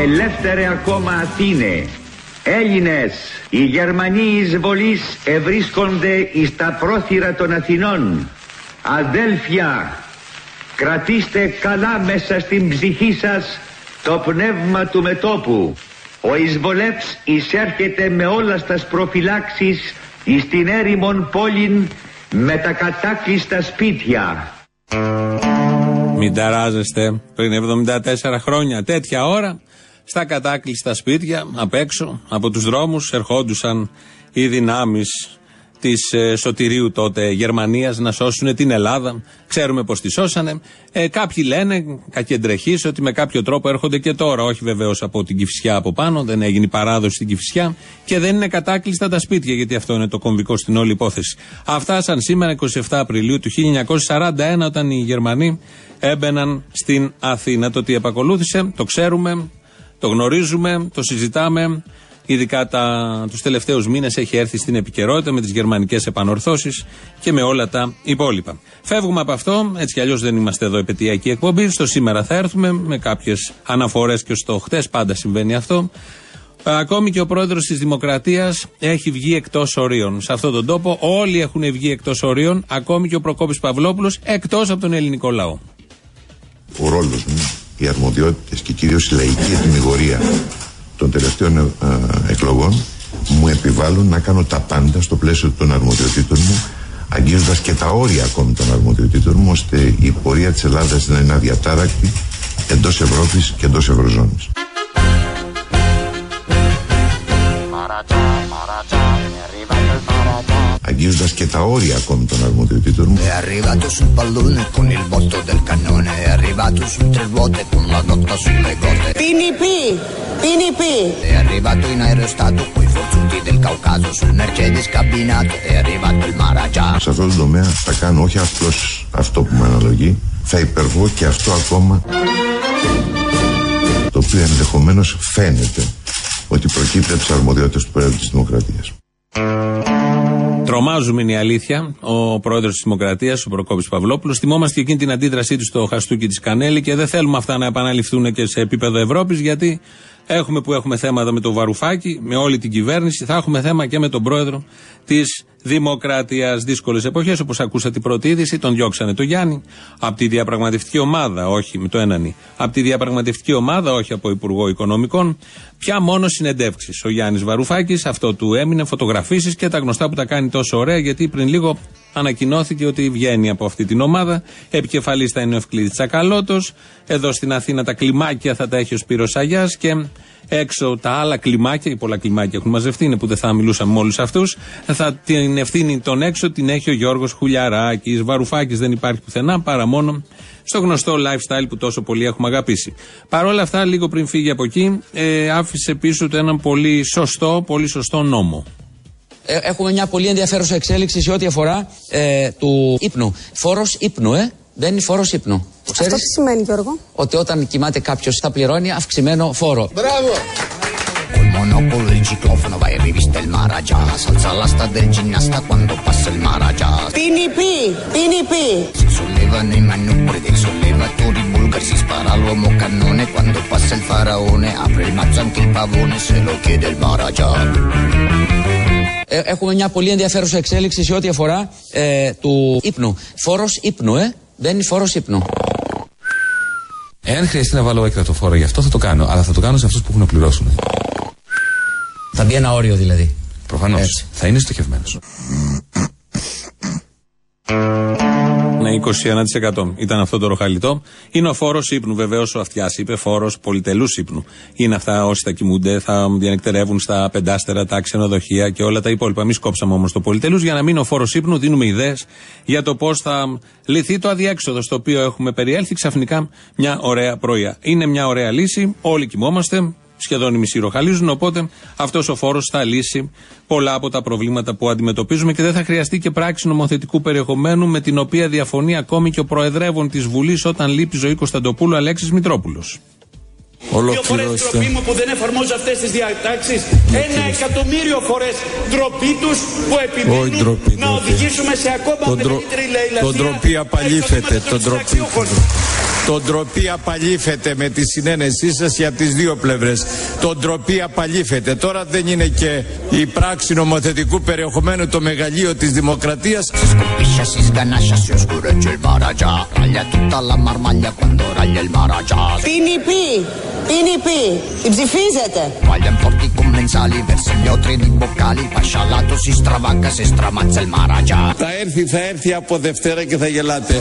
Εδώ ελεύθερε ακόμα Αθήνε. Έλληνες, οι Γερμανοί εισβολείς ευρίσκονται εις τα πρόθυρα των Αθηνών. Αδέλφια, κρατήστε καλά μέσα στην ψυχή σας το πνεύμα του μετόπου. Ο εισβολεύς εισέρχεται με όλα στα προφυλάξεις εις την έρημον πόλην με τα κατάκλειστα σπίτια. Μην ταράζεστε. Πριν 74 χρόνια, τέτοια ώρα, στα κατάκλειστα σπίτια, απ' έξω, από τους δρόμους, ερχόντουσαν οι δυνάμεις της ε, σωτηρίου τότε Γερμανίας να σώσουν την Ελλάδα. Ξέρουμε πώ τη σώσανε. Ε, κάποιοι λένε, κακεντρεχεί, ότι με κάποιο τρόπο έρχονται και τώρα. Όχι βεβαίως από την Κυφσιά από πάνω, δεν έγινε η παράδοση στην Κυφσιά και δεν είναι κατάκλειστα τα σπίτια, γιατί αυτό είναι το κομβικό στην όλη υπόθεση. Αυτά σαν σήμερα 27 Απριλίου του 1941, όταν οι Γερμανοί έμπαιναν στην Αθήνα. Το τι επακολούθησε, το ξέρουμε, το γνωρίζουμε, το συζητάμε. Ειδικά του τους τελευταίους μήνες έχει έρθει στην επικαιρότητα με τις γερμανικές επανορθώσεις και με όλα τα υπόλοιπα. Φεύγουμε από αυτό, έτσι κι αλλιώς δεν είμαστε εδώ επαιτειακή εκπομπή. Στο σήμερα θα έρθουμε με κάποιες αναφορές και στο χτες πάντα συμβαίνει αυτό. Ακόμη και ο πρόεδρος της Δημοκρατίας έχει βγει εκτός ορίων. Σε αυτόν τον τόπο όλοι έχουν βγει εκτός ορίων, ακόμη και ο Προκόπης Παυλόπουλος εκτός από τον ελληνικό λαό. Ο ρόλος μου, οι αρμοδιότητες και κυρίως η λαϊκή ετοιμιγορία των τελευταίων ε, εκλογών μου επιβάλλουν να κάνω τα πάντα στο πλαίσιο των αρμοδιοτήτων μου αγγίζοντας και τα όρια ακόμη των αρμοδιοτήτων μου ώστε η πορεία της Ελλάδας να είναι αδιατάρακτη εντός Ευρώπης και εντός Ευρωζώνης. Αγγίζοντας και τα όρια ακόμη των αρμοδιοτήτων μου. È arrivato sul pallone con il botto del cannone, è arrivato su tre ruote con la notta sulle gote. PNP, PNP. È arrivato in aerostato coi forzuti del Caucaso sul Mercedes cabinato, è arrivato il Maragia. Σε αυτό το τομέα θα κάνω όχι απλώς αυτό που με αναλογεί, θα υπερβώ και αυτό ακόμα το οποίο ενδεχομένως φαίνεται ότι προκύπτει από τις αρμοδιότητες του Πρόεδρου της Δημοκρατίας. Τρομάζουμε είναι η αλήθεια. Ο πρόεδρος της Δημοκρατίας, ο Προκόπης Παυλόπουλος, θυμόμαστε και εκείνη την αντίδρασή του στο χαστούκι της Κανέλη και δεν θέλουμε αυτά να επαναληφθούν και σε επίπεδο Ευρώπης, γιατί έχουμε που έχουμε θέματα με το Βαρουφάκι, με όλη την κυβέρνηση, θα έχουμε θέμα και με τον πρόεδρο της Δημοκρατίας. Δύσκολες εποχές, όπως ακούσατε την πρώτη είδηση, τον διώξανε το Γιάννη από τη διαπραγματευτική ομάδα, όχι με το έναν Από τη διαπραγματευτική ομάδα, όχι από Υπουργό Οικονομικών. Πια μόνο συνεντεύξεις. Ο Γιάννης Βαρουφάκης, αυτό του έμεινε, φωτογραφίσεις και τα γνωστά που τα κάνει τόσο ωραία, γιατί πριν λίγο ανακοινώθηκε ότι βγαίνει από αυτή την ομάδα. Επικεφαλής θα είναι ο Ευκλήδης Τσακαλώτος. Εδώ στην Αθήνα τα κλιμάκια θα τα έχει ο Σπύρος Αγιάς και έξω τα άλλα κλιμάκια, οι πολλά κλιμάκια έχουν μαζευτεί, είναι που δεν θα μιλούσαμε με όλους αυτούς. Θα την ευθύνη τον έξω την έχει ο Γιώργος Χουλιαράκης. Βαρουφάκης δεν υπάρχει πουθενά παρά μόνο στο γνωστό lifestyle που τόσο πολύ έχουμε αγαπήσει. Παρ' όλα αυτά, λίγο πριν φύγει από εκεί, ε, άφησε πίσω του έναν πολύ σωστό, πολύ σωστό νόμο. Ε, έχουμε μια πολύ ενδιαφέρουσα εξέλιξη σε ό,τι αφορά ε, του ύπνου. Φόρο ύπνου, ε. Δεν είναι φόρο ύπνου. Αυτό τι σημαίνει, Γιώργο. Ότι όταν κοιμάται κάποιο θα πληρώνει αυξημένο φόρο. Μπράβο! Monopolo del ciclofono vai in rivista il Maragia Salza l'asta del ginnasta quando passa il Maragia PNP, PNP Si sollevano i manubri dei sollevatori bulgari Si spara l'uomo cannone quando passa il faraone Apre il mazzo anche il pavone se lo chiede il Maragia ε, έχουμε μια πολύ ενδιαφέρουσα εξέλιξη σε ό,τι αφορά ε, του ύπνου. Φόρος ύπνου, ε. Δεν είναι φόρος ύπνου. Εάν χρειαστεί να βάλω έκτατο φόρο γι' αυτό θα το κάνω. Αλλά θα το κάνω σε αυτούς που έχουν να πληρώσουν. Θα μπει ένα όριο δηλαδή. Προφανώς. Θα είναι στοχευμένος. Ναι, 21% ήταν αυτό το ροχαλιτό. Είναι ο φόρος ύπνου. Βεβαίως ο αυτιάς είπε φόρος πολυτελούς ύπνου. Είναι αυτά όσοι θα κοιμούνται, θα διανεκτερεύουν στα πεντάστερα, τα ξενοδοχεία και όλα τα υπόλοιπα. Εμείς κόψαμε όμως το πολυτελούς για να μην ο φόρος ύπνου. Δίνουμε ιδέες για το πώς θα λυθεί το αδιέξοδο στο οποίο έχουμε περιέλθει ξαφνικά μια ωραία πρωία. Είναι μια ωραία λύση. Όλοι κοιμόμαστε σχεδόν οι μισοί ροχαλίζουν. Οπότε αυτός ο φόρος θα λύσει πολλά από τα προβλήματα που αντιμετωπίζουμε και δεν θα χρειαστεί και πράξη νομοθετικού περιεχομένου με την οποία διαφωνεί ακόμη και ο Προεδρεύων της Βουλής όταν λείπει ζωή Κωνσταντοπούλου Αλέξης Μητρόπουλος. Δύο φορές ντροπή μου που δεν εφαρμόζω αυτές τις διατάξεις. Ένα εκατομμύριο φορές ντροπή τους που επιμένουν να οδηγήσουμε σε ακόμα μεγαλύτερη λαϊλασία. Τον ντροπή απαλήφεται. Τον ντροπή. Το ντροπή απαλήφεται με τη συνένεσή σας για τις δύο πλευρές. Το ντροπή απαλήφεται. Τώρα δεν είναι και η πράξη νομοθετικού περιεχομένου το μεγαλείο της δημοκρατίας. PNP, PNP, ψηφίζετε. Vogliam porti commensali verso gli otri di boccali Pascialato si stravacca se stramazza il maragia Θα έρθει, θα έρθει από Δευτέρα και θα γελάτε.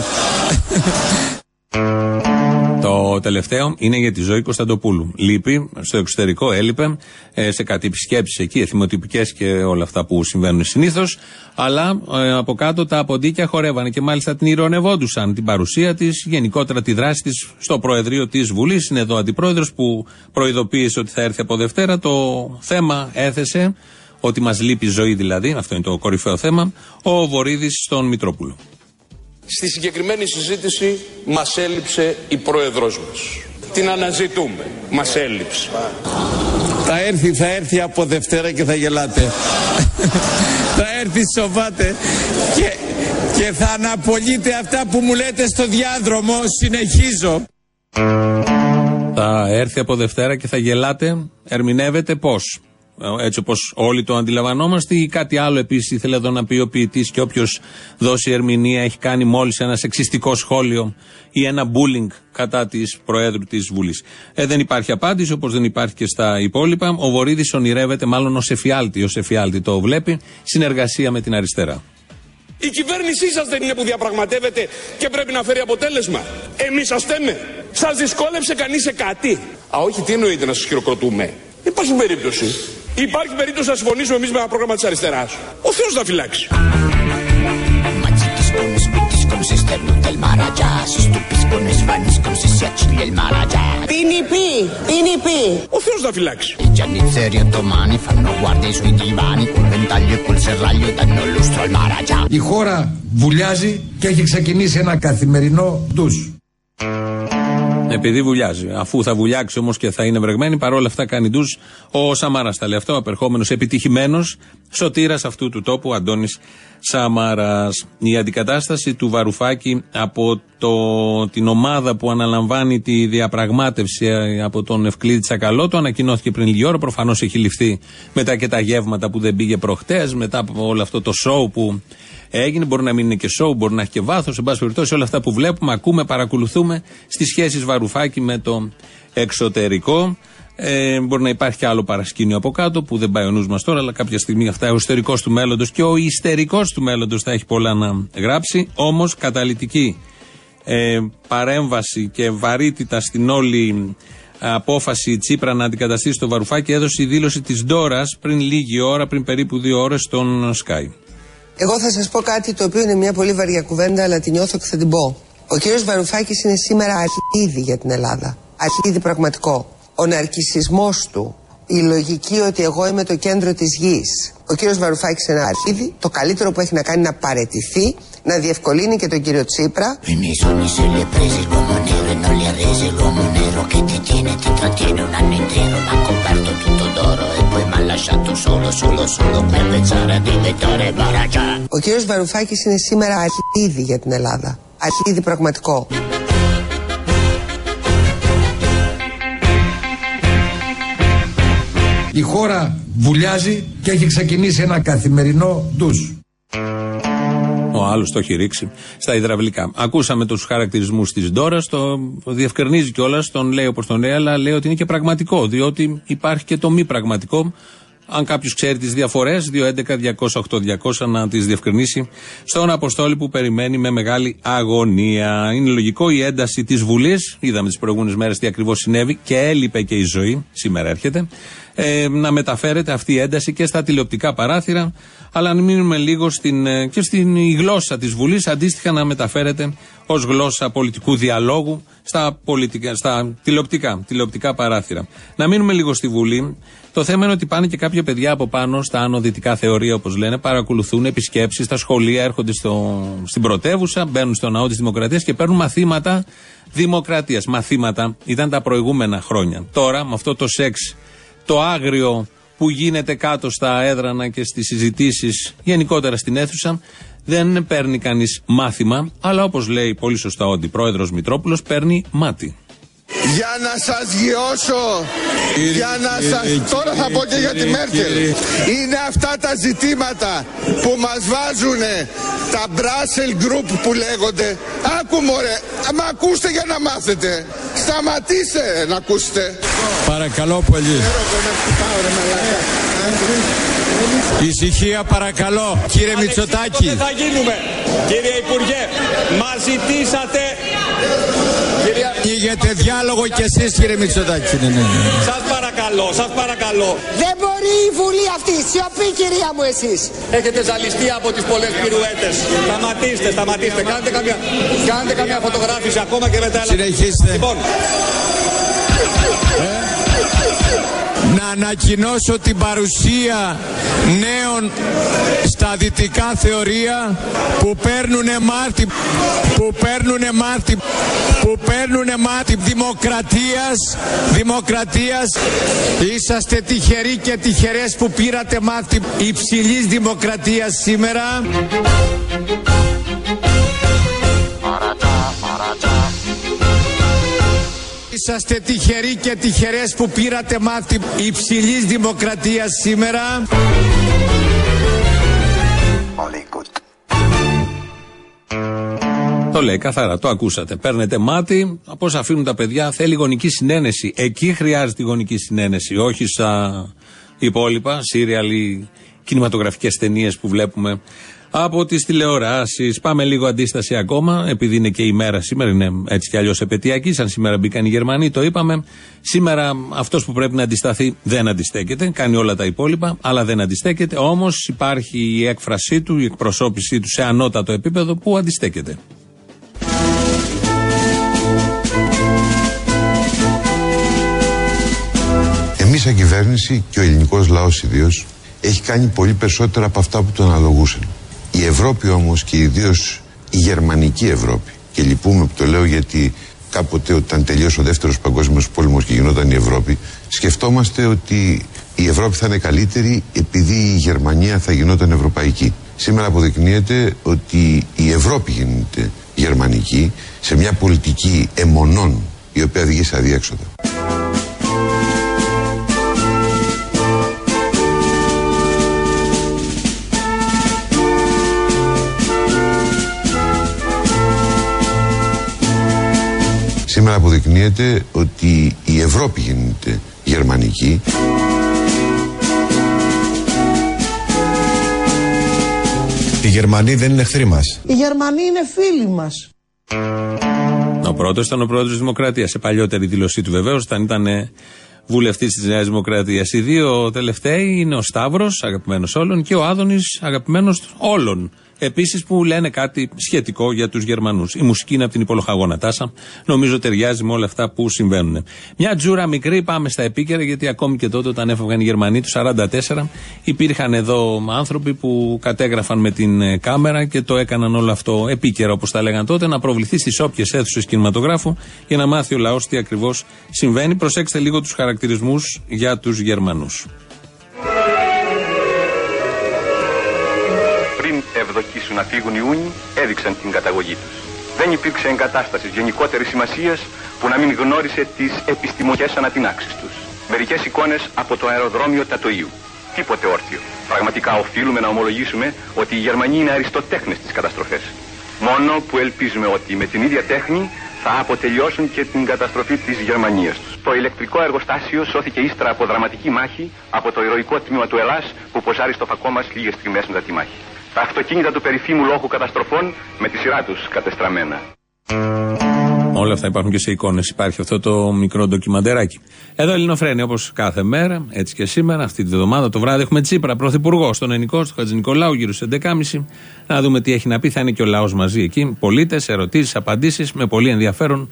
Το τελευταίο είναι για τη ζωή Κωνσταντοπούλου. Λείπει, στο εξωτερικό έλειπε, ε, σε κάτι επισκέψεις εκεί, εθιμοτυπικές και όλα αυτά που συμβαίνουν συνήθως. Αλλά ε, από κάτω τα ποντίκια χορεύανε και μάλιστα την ηρωνευόντουσαν την παρουσία της, γενικότερα τη δράση της στο Προεδρείο της Βουλής. Είναι εδώ ο αντιπρόεδρος που προειδοποίησε ότι θα έρθει από Δευτέρα. Το θέμα έθεσε ότι μας λείπει ζωή δηλαδή, αυτό είναι το κορυφαίο θέμα, ο Βορύδης στον Μητρόπουλο. Στη συγκεκριμένη συζήτηση μας έλειψε η πρόεδρός μας. Την αναζητούμε. Μας έλειψε. Θα έρθει, θα έρθει από Δευτέρα και θα γελάτε. θα έρθει, σοβάτε και, και θα αναπολύτε αυτά που μου λέτε στο διάδρομο. Συνεχίζω. Θα έρθει από Δευτέρα και θα γελάτε. Ερμηνεύεται πώς; Έτσι όπως όλοι το αντιλαμβανόμαστε, ή κάτι άλλο επίσης ήθελε εδώ να πει ο ποιητής και όποιος δώσει ερμηνεία έχει κάνει μόλις ένα σεξιστικό σχόλιο ή ένα bullying κατά της Προέδρου της Βουλής. Ε, δεν υπάρχει απάντηση, όπως δεν υπάρχει και στα υπόλοιπα. Ο Βορύδης ονειρεύεται μάλλον ω εφιάλτη. Ω εφιάλτη το βλέπει. Συνεργασία με την αριστερά. Η κυβέρνησή σας δεν είναι που διαπραγματεύεται και πρέπει να φέρει αποτέλεσμα. Εμείς σας θέμε. Σας δυσκόλεψε κανείς σε κάτι. Α, όχι, τι εννοείται να σας χειροκροτούμε. Υπάρχει περίπτωση. Υπάρχει περίπτωση να συμφωνήσουμε εμείς με ένα πρόγραμμα της αριστεράς. Ο Θεός να φυλάξει. Η χώρα βουλιάζει και έχει ξεκινήσει ένα καθημερινό ντους. Επειδή βουλιάζει. Αφού θα βουλιάξει όμως και θα είναι βρεγμένη, παρόλα αυτά κάνει ντους ο Σαμάρα. Τα λέει αυτό, απερχόμενος επιτυχημένος σωτήρας αυτού του τόπου, Αντώνης Σαμάρα. Η αντικατάσταση του Βαρουφάκη από το, την ομάδα που αναλαμβάνει τη διαπραγμάτευση ε, από τον Ευκλήδη Τσακαλώ το ανακοινώθηκε πριν λίγη ώρα. Προφανώς έχει ληφθεί μετά και τα γεύματα που δεν πήγε προχτές, μετά από όλο αυτό το σοου που έγινε. Μπορεί να μην είναι και σοου, μπορεί να έχει και βάθος. Εν πάση περιπτώσει, όλα αυτά που βλέπουμε, ακούμε, παρακολουθούμε στις σχέσεις Βαρουφάκη με το εξωτερικό. Ε, μπορεί να υπάρχει και άλλο παρασκήνιο από κάτω που δεν πάει ο νους μας τώρα, αλλά κάποια στιγμή αυτά ο εσωτερικό του μέλλοντος και ο ιστερικός του μέλλοντος θα έχει πολλά να γράψει. Όμως καταλητική ε, παρέμβαση και βαρύτητα στην όλη απόφαση Τσίπρα να αντικαταστήσει το Βαρουφάκη έδωσε η δήλωση της Ντόρας πριν λίγη ώρα, πριν περίπου δύο ώρες στον Sky. Εγώ θα σας πω κάτι το οποίο είναι μια πολύ βαριά κουβέντα, αλλά την νιώθω και θα την πω. Ο κύριος Βαρουφάκης είναι σήμερα αρχίδι για την Ελλάδα. Αρχίδι πραγματικό. Ο ναρκισισμός του, η λογική ότι εγώ είμαι το κέντρο της γης. Ο κύριος Βαρουφάκης είναι ένα αρχίδι. Το καλύτερο που έχει να κάνει είναι να παρετηθεί, να διευκολύνει και τον κύριο Τσίπρα. Ο κύριος Βαρουφάκης είναι σήμερα αρχήδη για την Ελλάδα. Αρχήδη πραγματικό. Η χώρα βουλιάζει και έχει ξεκινήσει ένα καθημερινό ντουζ. Ο άλλος το έχει ρίξει στα υδραυλικά. Ακούσαμε τους χαρακτηρισμούς της Ντόρας, το διευκρινίζει κιόλας, τον λέει όπω τον λέει, αλλά λέει ότι είναι και πραγματικό, διότι υπάρχει και το μη πραγματικό. Αν κάποιος ξέρει τις διαφορές, 211-208-200 να τις διευκρινίσει στον Αποστόλη που περιμένει με μεγάλη αγωνία. Είναι λογικό η ένταση της Βουλής, είδαμε τις προηγούμενες μέρες τι ακριβώς συνέβη και έλειπε και η ζωή, σήμερα έρχεται, ε, να μεταφέρεται αυτή η ένταση και στα τηλεοπτικά παράθυρα, αλλά να μείνουμε λίγο στην, ε, και στην η γλώσσα της Βουλής, αντίστοιχα να μεταφέρεται ως γλώσσα πολιτικού διαλόγου στα, πολιτικά, στα τηλεοπτικά, τηλεοπτικά παράθυρα. Να μείνουμε λίγο στη Βουλή. Το θέμα είναι ότι πάνε και κάποια παιδιά από πάνω στα άνω δυτικά θεωρία, όπως λένε, παρακολουθούν επισκέψεις στα σχολεία, έρχονται στο, στην πρωτεύουσα, μπαίνουν στο ναό της Δημοκρατίας και παίρνουν μαθήματα δημοκρατίας. Μαθήματα ήταν τα προηγούμενα χρόνια. Τώρα, με αυτό το σεξ, το άγριο που γίνεται κάτω στα έδρανα και στις συζητήσεις γενικότερα στην αίθουσα, δεν παίρνει κανείς μάθημα, αλλά όπως λέει πολύ σωστά ο αντιπρόεδρος Μητρόπουλος, παίρνει μάτι. Για να σας γιώσω, για να σας... Τώρα θα πω και για τη Μέρκελ. Είναι αυτά τα ζητήματα που μας βάζουν τα Brussels Group που λέγονται. Άκου μωρέ, μα ακούστε για να μάθετε. Σταματήστε να ακούσετε. Παρακαλώ πολύ. Ησυχία παρακαλώ. Κύριε Μητσοτάκη. Δεν θα γίνουμε. Κύριε Υπουργέ, μας ζητήσατε Ανοίγετε διάλογο κι εσείς κύριε Μητσοτάκη. Ναι, ναι, ναι. Σας παρακαλώ, σας παρακαλώ. Δεν μπορεί η Βουλή αυτή. Σιωπή κυρία μου εσείς. Έχετε ζαλιστεί από τις πολλές πυρουέτες. Σταματήστε, σταματήστε. Κάντε καμιά, κάντε καμιά φωτογράφηση ακόμα και μετά. Συνεχίστε. Λοιπόν. Ε; Να ανακοινώσω την παρουσία νέων στα δυτικά θεωρία που παίρνουνε μάρτι που παίρνουνε μάρτι που παίρνουνε μάρτι δημοκρατίας δημοκρατίας. Είσαστε τυχεροί και τυχερές που πήρατε μάρτι υψηλής δημοκρατίας σήμερα Είσαστε τυχεροί και τυχερές που πήρατε μάθη υψηλής δημοκρατίας σήμερα. Το λέει καθαρά, το ακούσατε. Παίρνετε μάτι, πώ αφήνουν τα παιδιά, θέλει γονική συνένεση. Εκεί χρειάζεται η γονική συνένεση, όχι στα υπόλοιπα, σύριαλ ή κινηματογραφικές ταινίες που βλέπουμε από τις τηλεοράσεις. Πάμε λίγο αντίσταση ακόμα, επειδή είναι και η μέρα σήμερα, είναι έτσι κι αλλιώς επαιτειακή. Σαν σήμερα μπήκαν οι Γερμανοί, το είπαμε. Σήμερα αυτός που πρέπει να αντισταθεί δεν αντιστέκεται. Κάνει όλα τα υπόλοιπα, αλλά δεν αντιστέκεται. Όμως υπάρχει η έκφρασή του, η εκπροσώπησή του σε ανώτατο επίπεδο που αντιστέκεται. Εμείς σαν κυβέρνηση και ο ελληνικός λαός ιδίως έχει κάνει πολύ περισσότερα από αυτά που τον αναλογούσαν. Η Ευρώπη όμως και ιδίως η γερμανική Ευρώπη και λυπούμε που το λέω γιατί κάποτε όταν τελείωσε ο δεύτερος παγκόσμιος πόλεμος και γινόταν η Ευρώπη σκεφτόμαστε ότι η Ευρώπη θα είναι καλύτερη επειδή η Γερμανία θα γινόταν ευρωπαϊκή. Σήμερα αποδεικνύεται ότι η Ευρώπη γίνεται γερμανική σε μια πολιτική αιμονών η οποία οδηγεί σε αδιέξοδο. Σήμερα αποδεικνύεται ότι η Ευρώπη γίνεται γερμανική. Οι Γερμανοί δεν είναι εχθροί μας. Οι Γερμανοί είναι φίλοι μας. Ο πρώτος ήταν ο πρόεδρος της Δημοκρατίας. Σε παλιότερη δήλωσή του βεβαίως, όταν ήταν βουλευτής της Νέας Δημοκρατίας. Οι δύο τελευταίοι είναι ο Σταύρος, αγαπημένος όλων, και ο Άδωνης, αγαπημένος όλων. Επίσης που λένε κάτι σχετικό για τους Γερμανούς. Η μουσική είναι από την υπολογαγόνα τάσα. Νομίζω ταιριάζει με όλα αυτά που συμβαίνουν. Μια τζούρα μικρή, πάμε στα επίκαιρα, γιατί ακόμη και τότε όταν έφευγαν οι Γερμανοί του 1944, υπήρχαν εδώ άνθρωποι που κατέγραφαν με την ε, κάμερα και το έκαναν όλο αυτό επίκαιρα, όπως τα λέγαν τότε, να προβληθεί στις όποιες αίθουσες κινηματογράφου για να μάθει ο λαός τι ακριβώς συμβαίνει. Προσέξτε λίγο τους χαρακτηρισμούς για τους Γερμανούς. Ευδοκίσουν να φύγουν οι Ούνοι, έδειξαν την καταγωγή τους. Δεν υπήρξε εγκατάστασης γενικότερης σημασίας που να μην γνώρισε τις επιστημονικές ανατινάξεις τους. Μερικές εικόνες από το αεροδρόμιο Τατοίου. Τίποτε όρθιο. Πραγματικά οφείλουμε να ομολογήσουμε ότι οι Γερμανοί είναι αριστοτέχνες στι καταστροφέ. Μόνο που ελπίζουμε ότι με την ίδια τέχνη θα αποτελειώσουν και την καταστροφή της Γερμανίας τους. Το ηλεκτρικό εργοστάσιο σώθηκε ύστερα από δραματική μάχη από το ηρωικό τμήμα του Ελλάς που ποζάρει στο φακό μας λίγες στιγμές μετά τη μάχη τα αυτοκίνητα του περιφήμου λόγου καταστροφών με τη σειρά τους κατεστραμμένα. Όλα αυτά υπάρχουν και σε εικόνες. Υπάρχει αυτό το μικρό ντοκιμαντεράκι. Εδώ Ελληνοφρένη, όπως κάθε μέρα, έτσι και σήμερα, αυτή τη βδομάδα το βράδυ, έχουμε Τσίπρα, πρωθυπουργό, στον Ενικό, στο Χατζη Νικολάου, γύρω στις 11.30. Να δούμε τι έχει να πει. Θα είναι και ο λαός μαζί εκεί. Πολίτες, ερωτήσεις, απαντήσεις, με πολύ ενδιαφέρον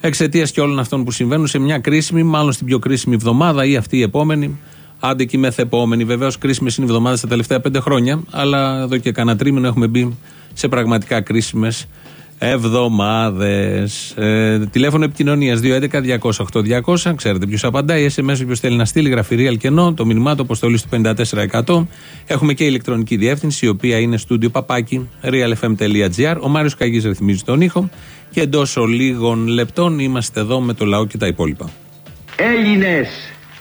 εξαιτίας και όλων αυτών που συμβαίνουν σε μια κρίσιμη, μάλλον στην πιο κρίσιμη εβδομάδα ή αυτή η επόμενη, Άντε και μεθεπόμενη. Βεβαίως, κρίσιμες είναι οι εβδομάδες τα τελευταία πέντε χρόνια, αλλά εδώ και κανένα τρίμηνο έχουμε μπει σε πραγματικά κρίσιμες εβδομάδες. Ε, τηλέφωνο επικοινωνίας 211-208-200. Ξέρετε ποιος απαντάει. SMS ποιο θέλει να στείλει γραφειρία κενό. Το μηνυμά του αποστολή του 54%. Έχουμε και ηλεκτρονική διεύθυνση η οποία είναι στούντιο παπάκι realfm.gr. Ο Μάριος Καγής ρυθμίζει τον ήχο. Και εντός λίγων λεπτών είμαστε εδώ με το λαό και τα υπόλοιπα. Έλληνες,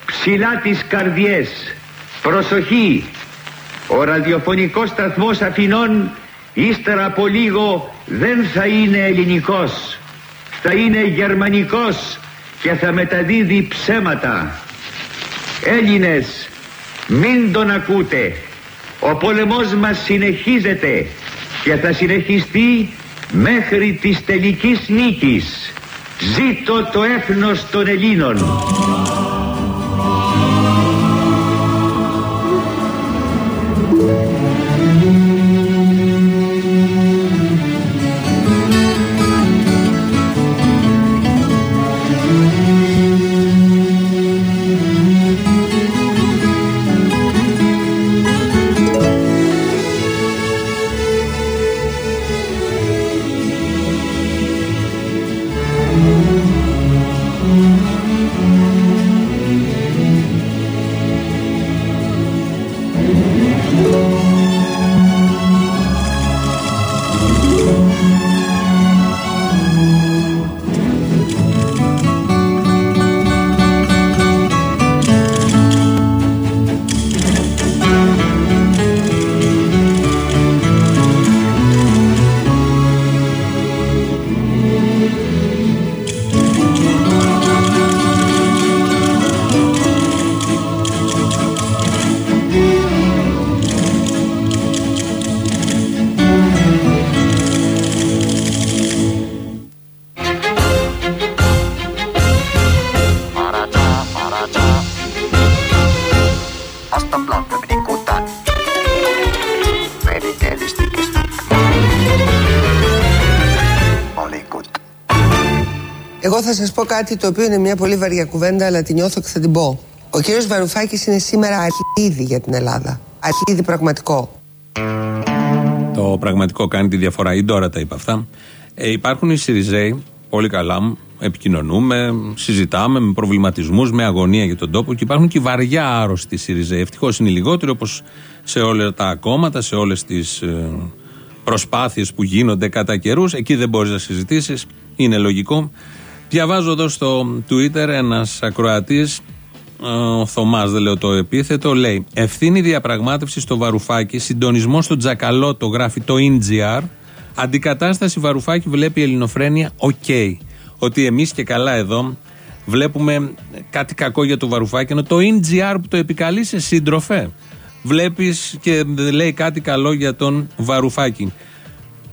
ψηλά τις καρδιές, προσοχή, ο ραδιοφωνικός σταθμός Αθηνών ύστερα από λίγο δεν θα είναι ελληνικός, θα είναι γερμανικός και θα μεταδίδει ψέματα. Έλληνες, μην τον ακούτε, ο πόλεμός μας συνεχίζεται και θα συνεχιστεί μέχρι της τελικής νίκης. Ζήτω το έθνος των Ελλήνων. Κάτι το οποίο είναι μια πολύ βαριά κουβέντα, αλλά τη νιώθω και θα την πω. Ο κύριος Βαρουφάκης είναι σήμερα αρχίδι για την Ελλάδα. Αρχίδι πραγματικό. Το πραγματικό κάνει τη διαφορά. Η Ντόρα τα είπε αυτά. Ε, υπάρχουν οι Σιριζέοι, πολύ καλά, επικοινωνούμε, συζητάμε με προβληματισμούς, με αγωνία για τον τόπο και υπάρχουν και οι βαριά άρρωστοι Σιριζέοι. Ευτυχώς είναι λιγότεροι όπως σε όλα τα κόμματα, σε όλες τις προσπάθειες που γίνονται κατά καιρούς. Εκεί δεν μπορείς να συζητήσεις. Είναι λογικό. Διαβάζω εδώ στο Twitter ένας ακροατής, ο Θωμάς, δεν λέω το επίθετο, λέει: Ευθύνη διαπραγμάτευσης στο Βαρουφάκι, συντονισμό στο Τσακαλώτο, γράφει το in.gr. Αντικατάσταση Βαρουφάκη βλέπει η Ελληνοφρένεια, οκ. Ότι εμείς και καλά εδώ βλέπουμε κάτι κακό για το Βαρουφάκη, ενώ το in.gr που το επικαλείσαι σύντροφε. Βλέπεις και λέει κάτι καλό για τον Βαρουφάκη.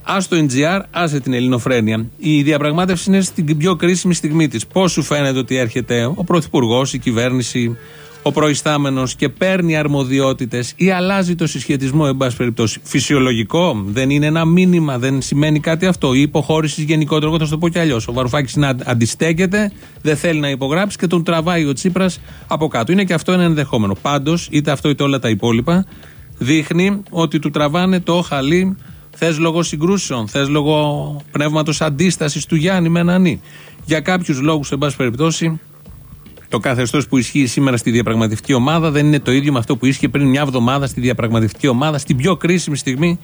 Α το NGR, άσε την Ελληνοφρένεια. Η διαπραγμάτευση είναι στην πιο κρίσιμη στιγμή της. Πώς σου φαίνεται ότι έρχεται ο Πρωθυπουργός, η κυβέρνηση, ο προϊστάμενος και παίρνει αρμοδιότητες ή αλλάζει το συσχετισμό, εν πάση περιπτώσει. Φυσιολογικό, δεν είναι ένα μήνυμα, δεν σημαίνει κάτι αυτό; Η υποχώρηση γενικότερα, εγώ θα σου το πω κι αλλιώς. Ο Βαρουφάκης να αντιστέκεται, δεν θέλει να υπογράψει και τον τραβάει ο Τσίπρας από κάτω. Είναι και αυτό ένα ενδεχόμενο. Πάντως, είτε αυτό είτε όλα τα υπόλοιπα, δείχνει ότι του τραβάνε το χαλί Θες λόγω συγκρούσεων, θες λόγω πνεύματος αντίστασης του Γιάννη με έναν νι. Για κάποιους λόγους, εν πάση περιπτώσει, το καθεστώς που ισχύει σήμερα στη διαπραγματευτική ομάδα δεν είναι το ίδιο με αυτό που ίσχυε πριν μια εβδομάδα στη διαπραγματευτική ομάδα, στην πιο κρίσιμη στιγμή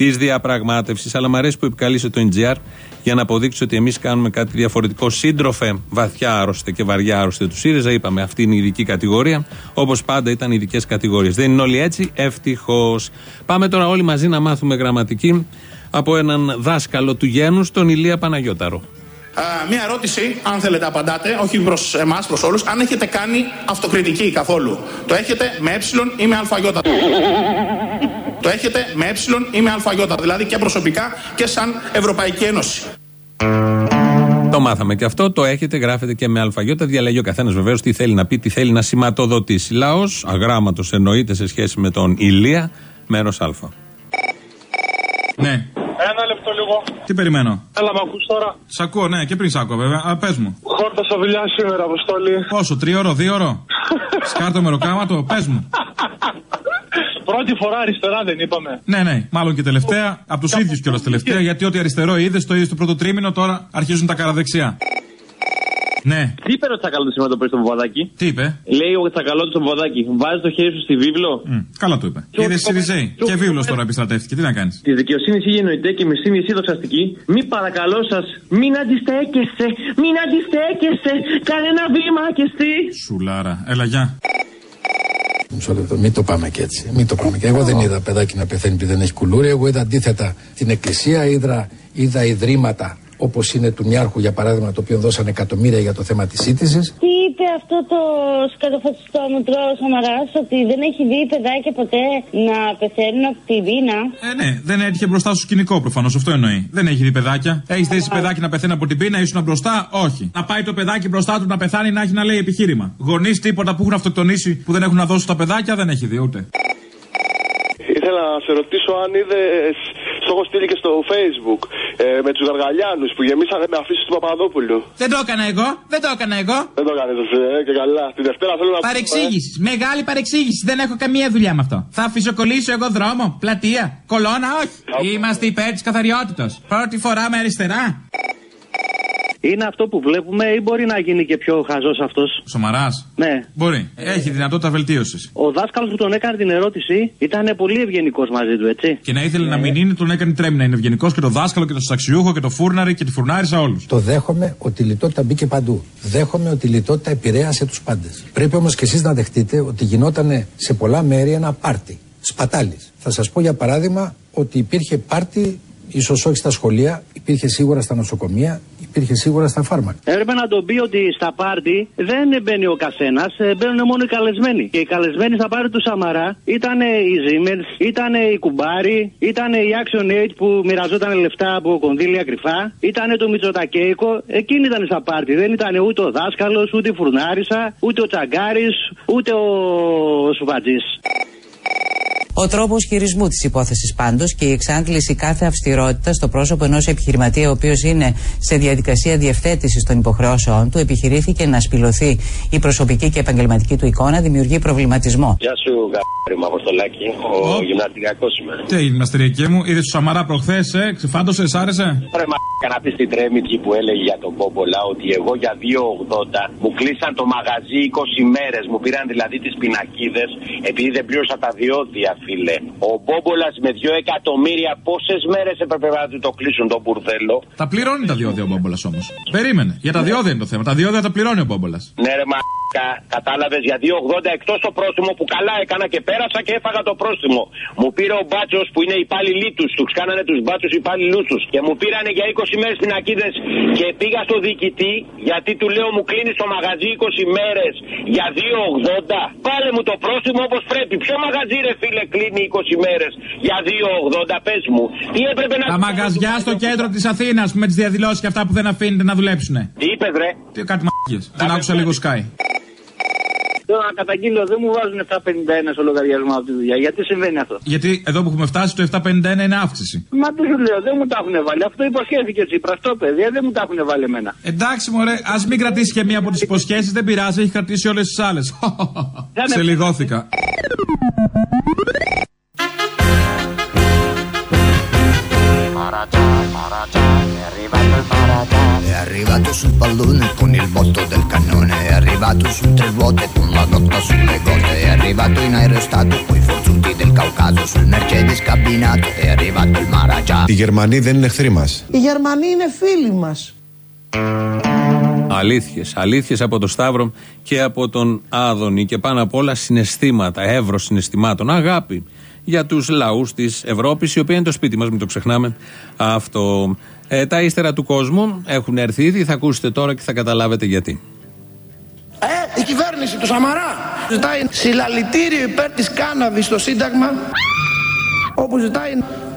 της διαπραγμάτευσης. Αλλά μου αρέσει που επικαλείσαι το NGR για να αποδείξεις ότι εμείς κάνουμε κάτι διαφορετικό. Σύντροφε, βαθιά άρρωστε και βαριά άρρωστε τους ΣΥΡΙΖΑ. Είπαμε, αυτή είναι η ειδική κατηγορία. Όπως πάντα ήταν ειδικές κατηγορίες. Δεν είναι όλοι έτσι, ευτυχώς. Πάμε τώρα όλοι μαζί να μάθουμε γραμματική από έναν δάσκαλο του γένου, τον Ηλία Παναγιώταρο. Α, μία ερώτηση, αν θέλετε απαντάτε, όχι προς εμάς, προς όλους. Αν έχετε κάνει αυτοκριτική καθόλου. Το έχετε με ε ή με αλφαγιώτα. Το έχετε με ε ή με αλφαγιώτα. Δηλαδή και προσωπικά και σαν Ευρωπαϊκή Ένωση. Το μάθαμε και αυτό. Το έχετε, γράφετε και με αλφαγιώτα. Διαλέγει ο καθένας βεβαίως τι θέλει να πει, τι θέλει να σηματοδοτήσει. Λαός, αγράμματος εννοείται σε σχέση με τον Ηλία, μέρος Α. Ναι. Ένα λεπτό λίγο. Τι περιμένω; Έλα, με ακούς τώρα; Σ' ακούω, ναι, και πριν σ' ακούω βέβαια. Α, πες μου. Χόρτασα δουλειά σήμερα, Αποστόλη. Πόσο, τρίωρο, δίωρο. Σκάρτο μεροκάματο, πες μου. Πρώτη φορά αριστερά δεν είπαμε. Ναι, ναι, μάλλον και τελευταία. Από τους ίδιους κιόλας τελευταία. Γιατί ό,τι αριστερό είδες, το είδες στο πρώτο τρίμηνο, τώρα αρχίζουν τα καραδεξιά. Ναι. Τι είπε ο Τσακαλώτο σήμερα το πρωί στο Παπαδάκι. Τι είπε; Λέει ο Τσακαλώτο στο Παπαδάκι, βάζει το χέρι σου στη βίβλο; Μ, καλά το είπε. Είδες Σιριζέη. Και βίβλος τώρα επιστρατεύτηκε. Τι να κάνεις; Τη δικαιοσύνη ή γεννοητέ και μισή μισή δοξαστική. Μη παρακαλώ σας, μην αντιστέκεστε, μην αντιστέκεστε. Κανένα βήμα και εσύ. Σουλάρα. Έλα, γεια. Μισό λεπτό, μην το πάμε και έτσι. Μην το πάμε και Εγώ δεν είδα παιδάκι να πεθαίνει επειδή δεν έχει κουλούρι. Εγώ είδα αντίθετα την εκκλησία, είδα, είδα ιδρύματα όπως είναι του Νιάρχου για παράδειγμα, το οποίο δώσανε εκατομμύρια για το θέμα της σύντησης. Τι είπε αυτό το σκατοφασιστό μητρό Σαμαράς, ότι δεν έχει δει παιδάκια ποτέ να πεθαίνουν από τη βίνα. Ε, ναι, δεν έτυχε μπροστά στο σκηνικό προφανώς. Αυτό εννοεί. Δεν έχει δει παιδάκια. Έχεις δει παιδάκι να πεθαίνει από την πείνα, ήσουν μπροστά; Όχι. Να πάει το παιδάκι μπροστά του να πεθάνει να έχει να λέει επιχείρημα. Γονείς τίποτα που έχουν αυτοκτονήσει που δεν έχουν να δώσουν τα παιδάκια δεν έχει δει ούτε. Ήθελα να σε ρωτήσω αν είδες. Το έχω στείλει και στο facebook. Ε, με τους Γαργαλιάνους που γεμίσανε με αφήσεις του Παπαδόπουλου. Δεν το έκανα εγώ, δεν το έκανα εγώ. Δεν το έκανες εσύ, ε, και καλά. Τη Δευτέρα θέλω να Παρεξήγησης, μεγάλη παρεξήγηση. Δεν έχω καμία δουλειά με αυτό. Θα φυσοκολλήσω εγώ δρόμο, πλατεία, κολόνα, όχι. Είμαστε υπέρ της καθαριότητα. Πρώτη φορά με αριστερά. Είναι αυτό που βλέπουμε ή μπορεί να γίνει και πιο χαζός αυτός; Σομαράς. Ναι. Μπορεί. Έχει δυνατότητα βελτίωσης. Ο δάσκαλος που τον έκανε την ερώτηση ήταν πολύ ευγενικός μαζί του, έτσι. Και να ήθελε να μην είναι, τον έκανε τρέμει να είναι ευγενικός και το δάσκαλο και το σαξιούχο και το φούρναρη και τη φουρνάρισα όλους. Το δέχομαι ότι η λιτότητα μπήκε παντού. Δέχομαι ότι η λιτότητα επηρέασε τους πάντες. Πρέπει όμως και εσείς να δεχτείτε ότι γινόταν σε πολλά μέρη ένα πάρτι. Σπατάλης. Θα σας πω για παράδειγμα ότι υπήρχε πάρτι, ίσως όχι στα σχολεία, υπήρχε σίγουρα στα νοσοκομεία, υπήρχε σίγουρα στα φάρμακα. Έπρεπε να τον πει ότι στα πάρτι δεν μπαίνει ο καθένας, μπαίνουν μόνο οι καλεσμένοι. Και οι καλεσμένοι στα πάρτι του Σαμαρά ήταν οι Siemens, ήταν οι Κουμπάρι, ήταν η Action Aid που μοιραζόταν λεφτά από κονδύλια κρυφά, ήταν το Μητσοτακέικο. Εκείνοι ήταν στα πάρτι. Δεν ήταν ούτε ο δάσκαλος, ούτε η Φουρνάρισα, ούτε ο Τσαγκάρης, ούτε ο Σουβατζής. Ο τρόπος χειρισμού της υπόθεσης πάντως και η εξάντληση κάθε αυστηρότητα στο πρόσωπο ενός επιχειρηματία, ο οποίος είναι σε διαδικασία διευθέτησης των υποχρεώσεών του, επιχειρήθηκε να σπηλωθεί η προσωπική και επαγγελματική του εικόνα, δημιουργεί προβληματισμό. Γεια σου, γαμπάρι μου, Αποστολάκη. Ο γυμναστηριακό είμαι. Τι έγινε, γυμναστηριακέ μου, είδες του Σαμαρά προχθές, ε, ξεφάντωσες, άρεσε; Ρε μα να πεις στην τρέμιτζη που έλεγε για τον Κόμπολα ότι εγώ για 2,80 μου κλείσαν το μαγαζί 20 μέρες. Μου πήραν δηλαδή τις πινακίδες επειδή δεν πλήρωσα τα διόδια, φίλε. Ο Μπόμπολας με 2 εκατομμύρια πόσες μέρες έπρεπε να του το κλείσουν το μπουρδέλο. Τα πληρώνει τα διόδια ο Μπόμπολας όμως. Περίμενε. Για τα διόδια είναι το θέμα. Τα διόδια τα πληρώνει ο Μπόμπολας. Ναι, ρε μα κατάλαβες για 2,80 εκτός το πρόστιμο που καλά έκανα και πέρασα και έφαγα το πρόστιμο. Μου πήρε ο μπάτσος που είναι υπάλληλοι τους, τους κάνανε τους μπάτσους υπάλληλού τους και μου πήρανε για 20 μέρες πινακίδε και πήγα στο διοικητή γιατί του λέω μου κλείνεις το μαγαζί 20 μέρες για 2,80. Πάλε μου το πρόστιμο όπως πρέπει. Ποιο μαγαζί ρε φίλε κλείνει 20 μέρες για 2,80 πες μου. Τι έπρεπε να. Τα μαγαζιά στο κέντρο της Αθήνας με τις διαδηλώσεις και αυτά που δεν αφήνετε να δουλέψουν. Τι είπες, ρε; Τι κάτι μαγικέ. Δεν άκουσα λίγο Sky. Θέλω να καταγγείλω, δεν μου βάζουν 751 στο λογαριασμό από τη δουλειά. Γιατί συμβαίνει αυτό; Γιατί εδώ που έχουμε φτάσει το 751 είναι αύξηση. Μα τι σου λέω, δεν μου τα έχουν βάλει. Αυτό υποσχέθηκε έτσι. Πραστό παιδί, δεν μου τα έχουν βάλει εμένα. Εντάξει, μωρέ, ας μην κρατήσει και μία από τις υποσχέσεις, δεν πειράζει, έχει κρατήσει όλες τις άλλες. Σε λιγώθηκα. È arrivato sul pallone con il botto del cannone È arrivato su tre ruote con la notta sulle gote È arrivato in aerostato coi forzuti del Caucaso Sul Mercedes cabinato È arrivato il Maragia Οι Γερμανοί δεν είναι εχθροί μα. Οι Γερμανοί είναι φίλοι μας. Αλήθειε. Αλήθειε από τον Σταύρο και από τον Άδωνη. Και πάνω απ' όλα συναισθήματα, εύρο συναισθημάτων. Αγάπη για τους λαούς της Ευρώπης, η οποία είναι το σπίτι μας, μην το ξεχνάμε αυτό. Ε, τα ύστερα του κόσμου έχουν έρθει ήδη, θα ακούσετε τώρα και θα καταλάβετε γιατί. Ε, η κυβέρνηση του Σαμαρά ζητάει συλλαλητήριο υπέρ της κάναβης στο Σύνταγμα όπου ζητάει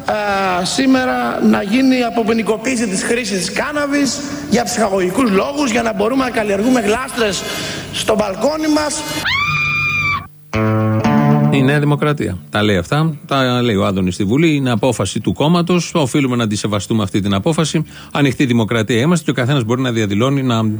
ε, σήμερα να γίνει αποποινικοποίηση της χρήσης της κάναβης για ψυχαγωγικούς λόγους για να μπορούμε να καλλιεργούμε γλάστρες στο μπαλκόνι μας Η Νέα Δημοκρατία. Τα λέει αυτά. Τα λέει ο Άδωνη στη Βουλή. Είναι απόφαση του κόμματος. Οφείλουμε να τη σεβαστούμε αυτή την απόφαση. Ανοιχτή δημοκρατία είμαστε και ο καθένας μπορεί να διαδηλώνει, να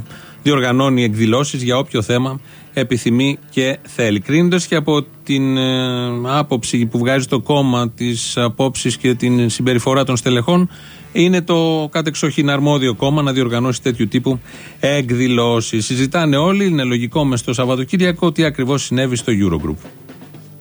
διοργανώνει εκδηλώσεις για όποιο θέμα επιθυμεί και θέλει. Κρίνοντας και από την ε, άποψη που βγάζει το κόμμα, τι απόψει και την συμπεριφορά των στελεχών, είναι το κατεξοχήν αρμόδιο κόμμα να διοργανώσει τέτοιου τύπου εκδηλώσεις. Συζητάνε όλοι, είναι λογικό μες στο Σαββατοκύριακο, τι ακριβώς συνέβη στο Eurogroup.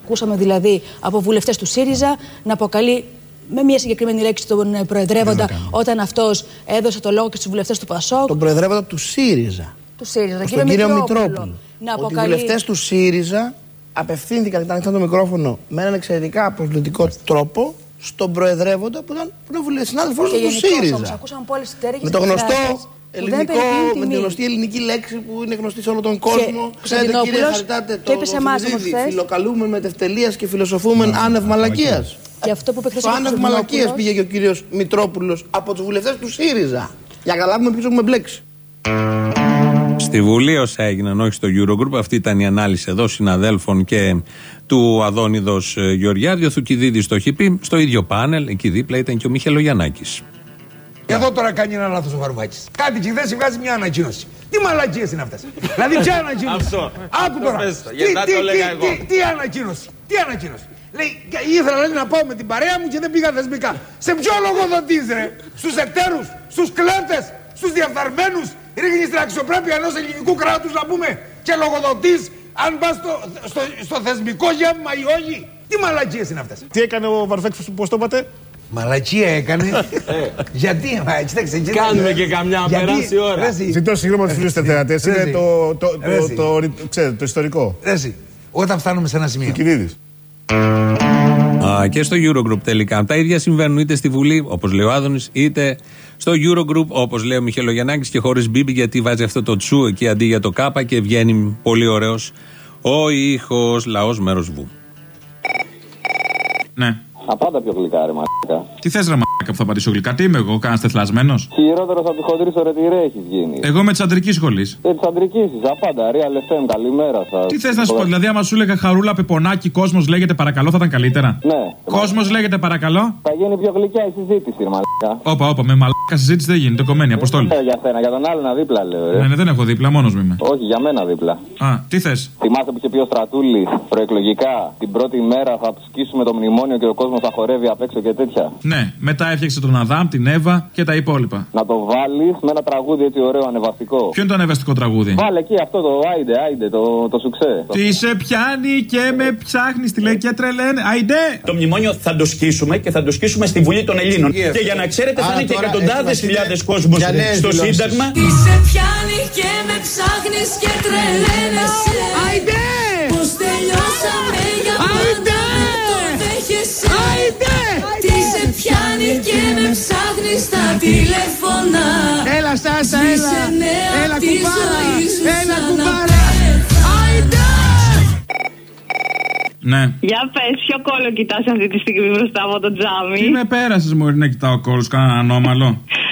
Ακούσαμε δηλαδή από βουλευτές του ΣΥΡΙΖΑ να αποκαλεί με μια συγκεκριμένη λέξη τον ε, Προεδρεύοντα όταν αυτός έδωσε το λόγο και στους βουλευτές του ΠΑΣΟΚ. Τον Προεδρεύοντα του ΣΥΡΙΖΑ. Του ΣΥΡΙΖα, Στον κύριο κύριο Μητρόπουλο. Μητρόπουλο. Να Ότι οι αποκαλεί. βουλευτές του ΣΥΡΙΖΑ απευθύνθηκαν και ήταν ανοιχτό το μικρόφωνο με έναν εξαιρετικά προσβλητικό τρόπο στον Προεδρεύοντα που ήταν, που ήταν βουλε- συνάδελφος Και του γενικώς όμως, ΣΥΡΙΖα. ακούσαμε πολλές εταιρείες Με το γνωστό εκφράσεις που δεν ελληνικό, περιποιούν με την τιμή. γνωστή ελληνική λέξη που είναι γνωστή σε όλο τον κόσμο. Ξέρετε, κύριε Κωνσταντινόπουλος, Χαριτάτε, το είπε σε εμάς όμως Θεμιδίδη, χθες. Φιλοκαλούμεν με τευτελεία και φιλοσοφούμεν άνευ μαλακίας. Και αυτό που είπε χθες Στο ο άνευ Κωνσταντινόπουλος. μαλακίας πήγε και ο κύριος Μητρόπουλος από τους βουλευτές του ΣΥΡΙΖα. Για να καταλάβουμε ποιου έχουμε μπλέξει. Στη Βουλή όσα έγιναν, όχι στο Eurogroup. Αυτή ήταν η ανάλυση εδώ συναδέλφων και του Αδόνιδος Γεωργιάδη. Ο Θουκυδίδης το έχει πει. Στο ίδιο πάνελ, εκεί δίπλα ήταν και ο Μιχελογιαννάκη. Εδώ τώρα κάνει ένα λάθος ο Βαρουφάκη. Κάτι και χθε βγάζει μια ανακοίνωση. Τι μαλακίες είναι αυτές. δηλαδή, ποια ανακοίνωση; Αυτό. Άκου τώρα. Πες το, Τι, γιατί τι, το έλεγα τι, εγώ. τι, τι ανακοίνωση; Τι ανακοίνωση; Λέει, και ήθελα λέει, να πάω με την παρέα μου και δεν πήγα θεσμικά. Σε ποιο λογοδοτή, ρε; Στους εταίρους, στους κλέφτες, στους διαφθαρμένου. Ρίχνει την αξιοπρέπεια ενός ελληνικού κράτους να πούμε και λογοδοτή αν πας στο, στο, στο θεσμικό γεύμα ή όχι. Τι μαλακίες είναι αυτές; Τι έκανε ο Βαρφέκη, πώς το είπατε; Μαλακία έκανε. Γιατί, μα, κοίταξε, κοίταξε. Κάνουμε και καμιά, Γιατί, περάσει η ώρα. ρε, εσύ, Ζητώ συγγνώμη από τους φίλους τετεατέ. Ρε, Είναι εσύ. το, το, Ρε, το, εσύ. το, ξέρετε, το ιστορικό. ρε, εσύ, όταν φτάνουμε σε ένα σημείο. Κυβίδης. Α, και στο Eurogroup τελικά. Τα ίδια συμβαίνουν είτε στη Βουλή, όπως λέει ο Άδωνης, είτε στο Eurogroup, όπως λέει ο Μιχελογιαννάκης και χωρίς μπίμπι, γιατί βάζει αυτό το τσου εκεί αντί για το κάπα και βγαίνει πολύ ωραίος ο ήχος λαός μέρος βου. Ναι. Απάντα πιο γλυκά, ρε μαλάκα. Τι θες, ρε μαλάκα που θα πατήσω γλυκά, τι είμαι εγώ, κανένα τεθλασμένο. Χειρότερος από τη χοντρή στο ρετυρέ έχεις γίνει. Εγώ με της αντρικής σχολής. Ε, της αντρικής είσαι, απάντα. Real FM, καλημέρα σας. Τι θες να σου πω, δηλαδή, άμα σου έλεγα χαρούλα πεπονάκι, κόσμος λέγεται παρακαλώ, θα ήταν καλύτερα; Ναι. Κόσμος λέγεται παρακαλώ; Θα γίνει πιο γλυκιά η συζήτηση, ρε μαλάκα. Όπα, όπα, με μαλάκα συζήτηση δεν γίνεται, κομμένη, αποστόλη. Ε, για σένα, για τον άλλον δίπλα λέω, ρε. Ναι, ναι, δεν έχω δίπλα, μόνος μου είμαι. Όχι, για μένα δίπλα. Α, τι θες; Θυμάστε που είχε πει ο Στρατούλης προεκλογικά την πρώτη μέρα θα σκίσουμε το μνημόνιο και ο κόσμος θα χορεύει απ' έξω και τέτοια. Ναι, μετά έφτιαξε τον Αδάμ, την Εύα και τα υπόλοιπα. Να το βάλεις με ένα τραγούδι έτσι ωραίο ανεβαστικό. Ποιο είναι το ανεβαστικό τραγούδι; Βάλε εκεί αυτό το άιντε, άιντε, το, το σουξέ. Τι σε πιάνει και με ψάχνεις, τη λέει και τρελαίνε. Αϊντε! Το μνημόνιο θα το σκίσουμε και θα το σκίσουμε στη Βουλή των Ελλήνων. Και για να ξέρετε, θα Άρα είναι και τώρα εκατοντάδες ετοιμαστείτε χιλιάδες κόσμος για νέες στο δηλώσεις. Σύνταγμα. Τι σε πιάνει και με ψάχνεις και τρελαίνεσαι Αϊντε! Ψάχνεις στα τηλέφωνα Έλα, Σάσα, Ζήσε έλα. νέα Έλα, τη κουμπάρα. ζωή σου Έλα, σαν κουμπάρα. Αϊντε! Ναι. Για πες, ποιο κόλλο κοιτάς αυτή τη στιγμή μπροστά από το τζάμι; Τι με πέρασες, Μωρή, να κοιτάω κόλου, κανένα ανώμαλο;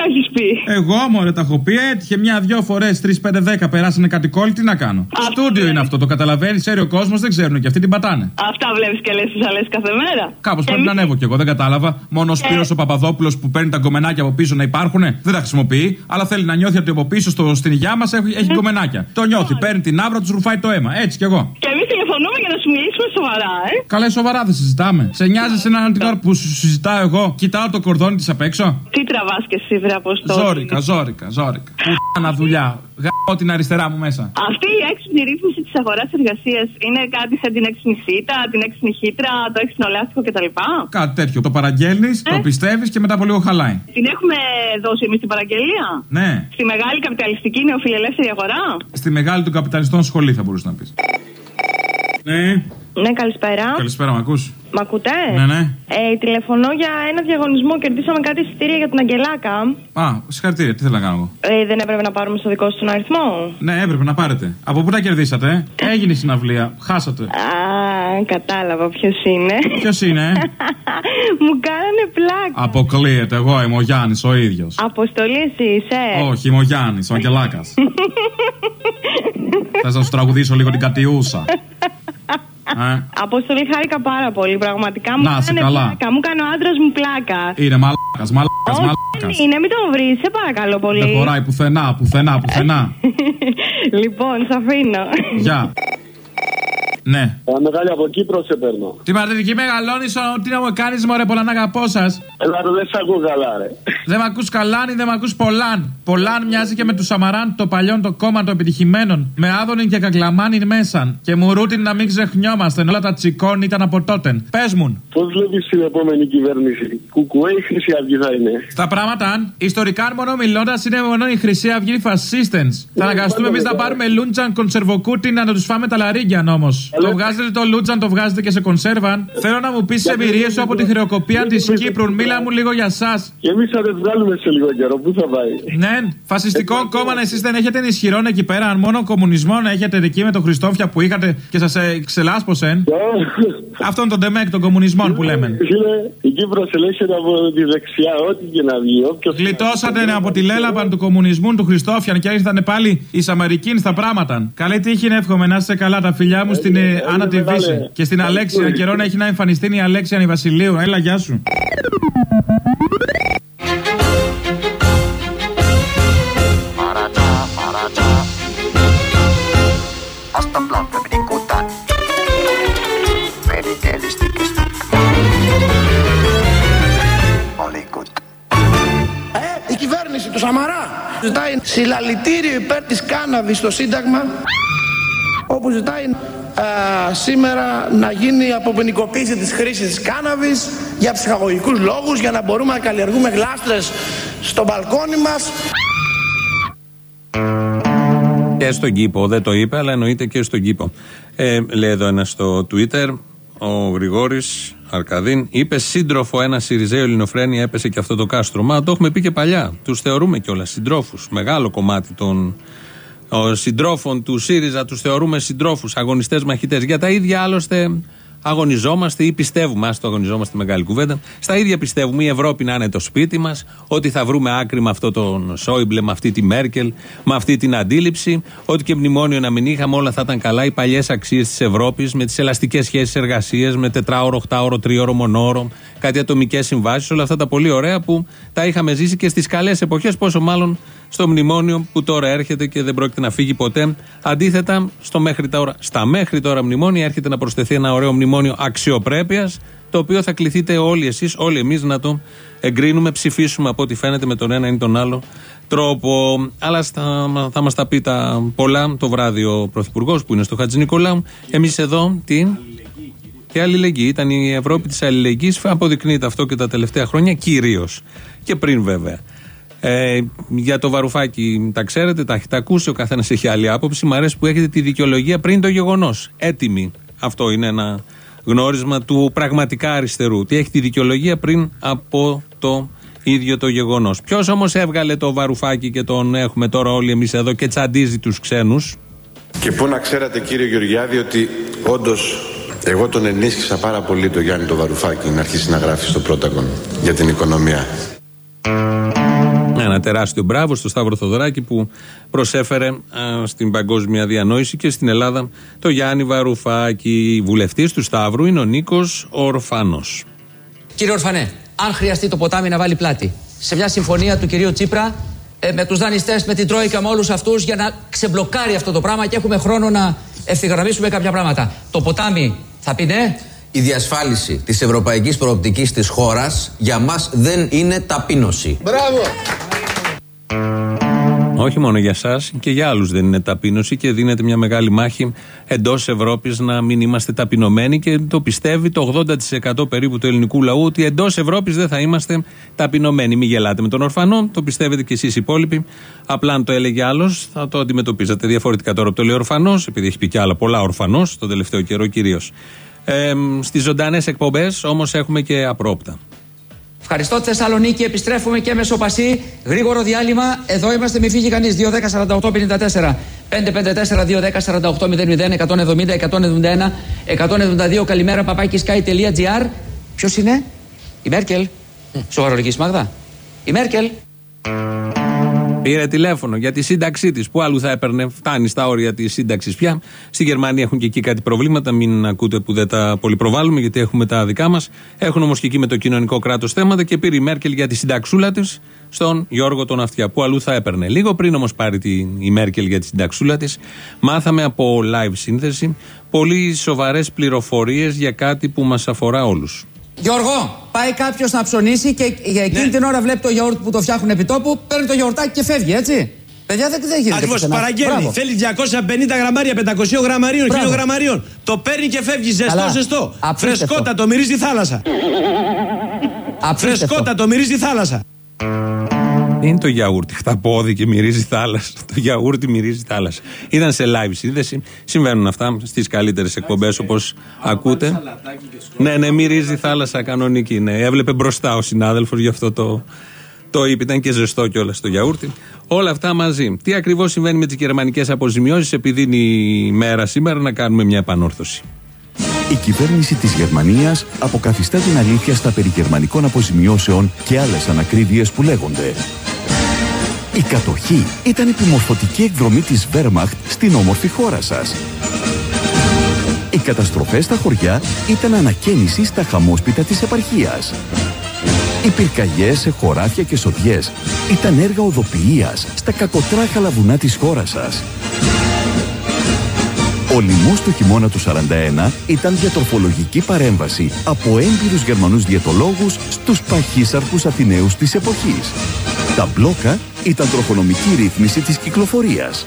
Αφού εσύ τα έχεις πει; Εγώ, μωρέ, τα έχω πει. Έτυχε μια-δυο φορές, 3-5-10 περάσανε κάτι κόλλη, τι να κάνω; Στούντιο είναι αυτό, το καταλαβαίνεις, ξέρει ο κόσμος, δεν ξέρουν και αυτοί την πατάνε. Αυτά βλέπεις και λες τις άλλες κάθε μέρα. Κάπως πρέπει να ανέβω κι εγώ, δεν κατάλαβα. Μόνο ο Σπύρος ο Παπαδόπουλος που παίρνει τα γκομενάκια από πίσω να υπάρχουν, δεν τα χρησιμοποιεί, αλλά θέλει να νιώθει ότι από πίσω στο, στην υγειά μας έχει, έχει γκομενάκια. Το νιώθει, παίρνει την άβρα, τους ρουφάει το αίμα. Έτσι κι εγώ. Και εμείς τηλεφωνούμε για να σου μιλήσουμε σοβαρά, ε. Καλά, σοβαρά δεν συζητάμε. Σε νοιάζει έναν την ώρα που σου συζητάω εγώ, κοιτάω το κορδόνι της απ' έξω; Τι τραβάς και εσύ, βρε Αποστόλη. Ζόρικα, ζόρικα, ζόρικα. Πού δουλειά. Γαμώ την αριστερά μου μέσα. Αυτή η έξυπνη ρύθμιση της αγορά-εργασία είναι κάτι σαν την έξυπνη σίτα, την έξυπνη χύτρα, το έξυπνο λάστιχο κτλ. Κάτι τέτοιο. Το παραγγέλνεις, το πιστεύεις και μετά από λίγο χαλάει. Την έχουμε δώσει εμείς την παραγγελία; Ναι. Στη μεγάλη καπιταλιστική νεοφιλελεύθερη αγορά; Στη μεγάλη των καπιταλιστών σχολή θα μπορούσες να πεις. Ναι. Ναι, καλησπέρα. Καλησπέρα, μ' ακούς; Μ' ακούτε; Ναι, ναι. Ε, τηλεφωνώ για ένα διαγωνισμό. Κερδίσαμε κάτι εισιτήρια για τον Αγγελάκα. Α, συγχαρητήρια, τι θέλω να κάνω εγώ; Ε, δεν έπρεπε να πάρουμε στο δικό σου τον αριθμό; Ναι, έπρεπε να πάρετε. Από πού τα κερδίσατε, ε; Έγινε η συναυλία. Χάσατε. Α, κατάλαβα ποιος είναι. Ποιος είναι, ε; Μου κάνανε πλάκα. Αποκλείεται, εγώ είμαι ο Γιάννης ο ίδιος. Αποστολή εσύ είσαι; Όχι, είμαι ο Γιάννης, ο Αγγελάκας. Θα σας τραγουδήσω λίγο την κατιούσα. Ε, Αποστολή χάρηκα πάρα πολύ. Πραγματικά μου Να, σε έκανε καλά. πλάκα. Μου κάνει ο άντρας μου πλάκα. είναι μαλάκας, μαλάκας, μαλάκα. μαλάκας. Είναι, μην τον βρεις, σε παρακαλώ πολύ. Δεν χωράει πουθενά, πουθενά, πουθενά. λοιπόν, σε αφήνω. Γεια. Ναι. μεγάλη από Κύπρο σε παίρνω. Τη Μαρτυρική μεγαλώνεις, τι να μου κάνεις, Μωρέ, πολλά να αγαπώ σας. Έλα, ρε, δεν σ' ακούω καλά, ρε. Δεν με ακούς καλάνι, δεν με ακούς πολλάν. Πολλάν μοιάζει και με τους Σαμαράν, το παλιόν το κόμμα των επιτυχημένων. Με άδωνη και κακλαμάνι μέσαν. Και μου ρούτιν να μην ξεχνιόμαστε. Όλα τα τσικόν ήταν από τότε. Πες μου. Πώς βλέπεις την επόμενη κυβέρνηση, Κουκουέ ή Χρυσή Αυγή θα είναι; Στα πράγματα, αν ιστορικά μόνο μιλώντας, είναι μόνο η Χρυσή Αυγή φασίστενς. Θα αναγκαστούμε εμείς να πάρουμε λούντζαν κονσερβοκούτι να τους φάμε τα λαρίγκια όμως. Το βγάζετε το λούτζαν, το βγάζετε και σε κονσέρβαν. Θέλω να μου πεις τι εμπειρίες σου από τη χρεοκοπία τη Κύπρου. Μίλα μου λίγο για εσά. Και εμείς θα δεν βγάλουμε σε λίγο καιρό, πού θα πάει; Ναι, φασιστικό κόμμα εσείς δεν έχετε ενισχυρών εκεί πέρα. Αν μόνο κομμουνισμό να έχετε εκεί με τον Χριστόφια που είχατε και σας ξελάσπωσεν. Αυτόν τον τεμέκ των κομμουνισμών που λέμε. Η Κύπρος ελέγχεται από τη δεξιά, ό,τι και να βγει. όποιος- Γλιτώσατε από τη λέλαπαν του κομμουνισμού του Χριστόφιαν και ήρθαν πάλι οι Σαμαρικίνοι στα πράγματα. Καλή τύχη να εύχομαι να είστε καλά τα φιλιά μου στην ε, Άννα τη Βύση. Και στην Αλέξια. Καιρό να έχει να εμφανιστεί η Αλέξια η Βασιλείου. Έλα, γεια σου. Hasta planta brinkutan. Verikelistikistä. Molikut. Ε, η κυβέρνηση του Σαμαρά ζητάει συλλαλητήριο υπέρ της κάναβης στο Σύνταγμα όπου ζητάει α, σήμερα να γίνει η αποποινικοποίηση της χρήσης της κάναβης για ψυχαγωγικούς λόγους για να μπορούμε να καλλιεργούμε γλάστρες στο μπαλκόνι μας Και στον κήπο. Δεν το είπε, αλλά εννοείται και στον κήπο. Ε, λέει εδώ ένας στο Twitter, ο Γρηγόρης Αρκαδίν, είπε σύντροφο ένας Σιριζέο Ελληνοφρένια, έπεσε και αυτό το κάστρο. Μα το έχουμε πει και παλιά. Τους θεωρούμε κιόλας συντρόφους. Μεγάλο κομμάτι των ο, συντρόφων του ΣΥΡΙΖΑ τους θεωρούμε συντρόφους, αγωνιστές μαχητές. Για τα ίδια άλλωστε αγωνιζόμαστε ή πιστεύουμε, α το αγωνιζόμαστε μεγάλη κουβέντα. Στα ίδια πιστεύουμε η Ευρώπη να είναι το σπίτι μας, ότι θα βρούμε άκρη με αυτό τον Σόιμπλε, με αυτή τη Μέρκελ, με αυτή την αντίληψη, ότι και μνημόνιο να μην είχαμε, όλα θα ήταν καλά. Οι παλιές αξίες της Ευρώπης, με τις ελαστικές σχέσεις εργασίας, με τετράωρο, οχτάωρο, τρίωρο, μονόωρο, κάτι ατομικές συμβάσεις, όλα αυτά τα πολύ ωραία που τα είχαμε ζήσει και στις καλές εποχές, πόσο μάλλον στο μνημόνιο που τώρα έρχεται και δεν πρόκειται να φύγει ποτέ. Αντίθετα, στο μέχρι τώρα, στα μέχρι τώρα μνημόνια έρχεται να προσθεθεί ένα ωραίο μνημόνιο αξιοπρέπειας, το οποίο θα κληθείτε όλοι εσείς, όλοι εμείς να το εγκρίνουμε, ψηφίσουμε από ό,τι φαίνεται με τον ένα ή τον άλλο τρόπο. Αλλά στα, θα μας τα πει τα πολλά το βράδυ ο Πρωθυπουργός που είναι στο Χατζη Νικολάου. Εμείς εδώ την. Και αλληλεγγύη. Ήταν η Ευρώπη της αλληλεγγύης. Αποδεικνύεται αυτό και τα τελευταία χρόνια κυρίως. Και πριν βέβαια. Ε, για το βαρουφάκι τα ξέρετε, τα έχετε ακούσει, ο καθένας έχει άλλη άποψη. Μ' αρέσει που έχετε τη δικαιολογία πριν το γεγονός. Έτοιμη. Αυτό είναι ένα γνώρισμα του πραγματικά αριστερού. Τι έχει τη δικαιολογία πριν από το ίδιο το γεγονός. Ποιος όμως έβγαλε το βαρουφάκι και τον έχουμε τώρα όλοι εμείς εδώ και τσαντίζει τους ξένους; Και πού να ξέρατε κύριε Γεωργιάδη ότι όντως εγώ τον ενίσχυσα πάρα πολύ το Γιάννη το Βαρουφάκη να αρχίσει να γράφει στο Πρόταγον για την οικονομία. Ένα τεράστιο μπράβο στο Σταύρο Θοδωράκη που προσέφερε α, στην παγκόσμια διανόηση και στην Ελλάδα το Γιάννη Βαρουφάκη. Βουλευτής του Σταύρου είναι ο Νίκος Ορφάνος. Κύριε Ορφανέ, αν χρειαστεί το ποτάμι να βάλει πλάτη σε μια συμφωνία του κυρίου Τσίπρα ε, με τους δανειστές, με την Τρόικα, με όλους αυτούς για να ξεμπλοκάρει αυτό το πράγμα και έχουμε χρόνο να ευθυγραμμίσουμε κάποια πράγματα. Το ποτάμι θα πει ναι. Η διασφάλιση της ευρωπαϊκής προοπτικής της χώρας για μας δεν είναι ταπείνωση. Μπράβο! Όχι μόνο για εσά και για άλλους δεν είναι ταπείνωση και δίνεται μια μεγάλη μάχη εντός Ευρώπης να μην είμαστε ταπεινωμένοι και το πιστεύει το 80% περίπου του ελληνικού λαού ότι εντός Ευρώπης δεν θα είμαστε ταπεινωμένοι. Μην γελάτε με τον ορφανό, το πιστεύετε κι εσείς οι υπόλοιποι. Απλά αν το έλεγε άλλος θα το αντιμετωπίζατε διαφορετικά τώρα που το λέει ορφανός, επειδή έχει πει κι άλλα πολλά ορφανός τον τελευταίο καιρό κυρίως. Ε, Στις ζωντανές εκπομπές όμως έχουμε και απρόπτα. Ευχαριστώ Θεσσαλονίκη, επιστρέφουμε και μεσοπασί. Γρήγορο διάλειμμα. Εδώ είμαστε, μη φύγει κανείς. 2, 10, 48, 54. 5, 5, 4, 2, 10, 48, 00, 170, 171, 172. Καλημέρα, παπάκι sky.gr. Ποιος είναι, η Μέρκελ. Σοβαρολογική Μάγδα. Η Μέρκελ. Πήρε τηλέφωνο για τη σύνταξή της. Πού αλλού θα έπαιρνε, φτάνει στα όρια της σύνταξης πια. Στη Γερμανία έχουν και εκεί κάτι προβλήματα. Μην ακούτε που δεν τα πολυπροβάλλουμε, γιατί έχουμε τα δικά μας. Έχουν όμως και εκεί με το κοινωνικό κράτος θέματα και πήρε η Μέρκελ για τη συνταξούλα της στον Γιώργο τον Αυτιά. Πού αλλού θα έπαιρνε. Λίγο πριν όμως πάρει τη, η Μέρκελ για τη συνταξούλα της, μάθαμε από live σύνθεση πολύ σοβαρές πληροφορίες για κάτι που μας αφορά όλους. Γιώργο, πάει κάποιος να ψωνίσει και για εκείνη την ώρα βλέπει το γιαούρτι που το φτιάχνουν επί τόπου, παίρνει το γιαουρτάκι και φεύγει, έτσι. Παιδιά δεν, δεν γίνεται. Ακριβώς. πουθενά. Παραγγέλνει. Μπράβο. Θέλει 250 γραμμάρια, 500 γραμμαρίων, 1000 Μπράβο. γραμμαρίων. Το παίρνει και φεύγει. Ζεστό, Καλά. ζεστό. Απίστευτο. Φρεσκότατο, μυρίζει θάλασσα. Φρεσκότατο, μυρίζει θάλασσα. Είναι το γιαούρτι. Χταπόδι και μυρίζει θάλασσα. Το γιαούρτι μυρίζει θάλασσα. Ήταν σε live σύνδεση. Συμβαίνουν αυτά στις καλύτερες εκπομπές όπως ακούτε. Ναι, ναι, μυρίζει θάλασσα κανονική. Ναι. Έβλεπε μπροστά ο συνάδελφος, γι' αυτό το, το είπε. Ήταν και ζεστό κιόλας το γιαούρτι. Όλα αυτά μαζί. Τι ακριβώς συμβαίνει με τις γερμανικές αποζημιώσεις, επειδή είναι η μέρα σήμερα να κάνουμε μια επανόρθωση. Η κυβέρνηση της Γερμανίας αποκαθιστά την αλήθεια στα περί γερμανικών αποζημιώσεων και άλλες ανακρίβειες που λέγονται. Η κατοχή ήταν επιμορφωτική εκδρομή της Wehrmacht στην όμορφη χώρα σας. Οι καταστροφές στα χωριά ήταν ανακαίνιση στα χαμόσπιτα της επαρχίας. Οι πυρκαγιές σε χωράφια και σοδιές ήταν έργα οδοποιίας στα κακοτράχαλα βουνά της χώρας σας. Ο λοιμός του χειμώνα του 41 ήταν διατροφολογική παρέμβαση από έμπειρους Γερμανούς διαιτολόγους στους παχύσαρκους Αθηναίους της εποχής. Τα μπλόκα ήταν τροχονομική ρύθμιση της κυκλοφορίας.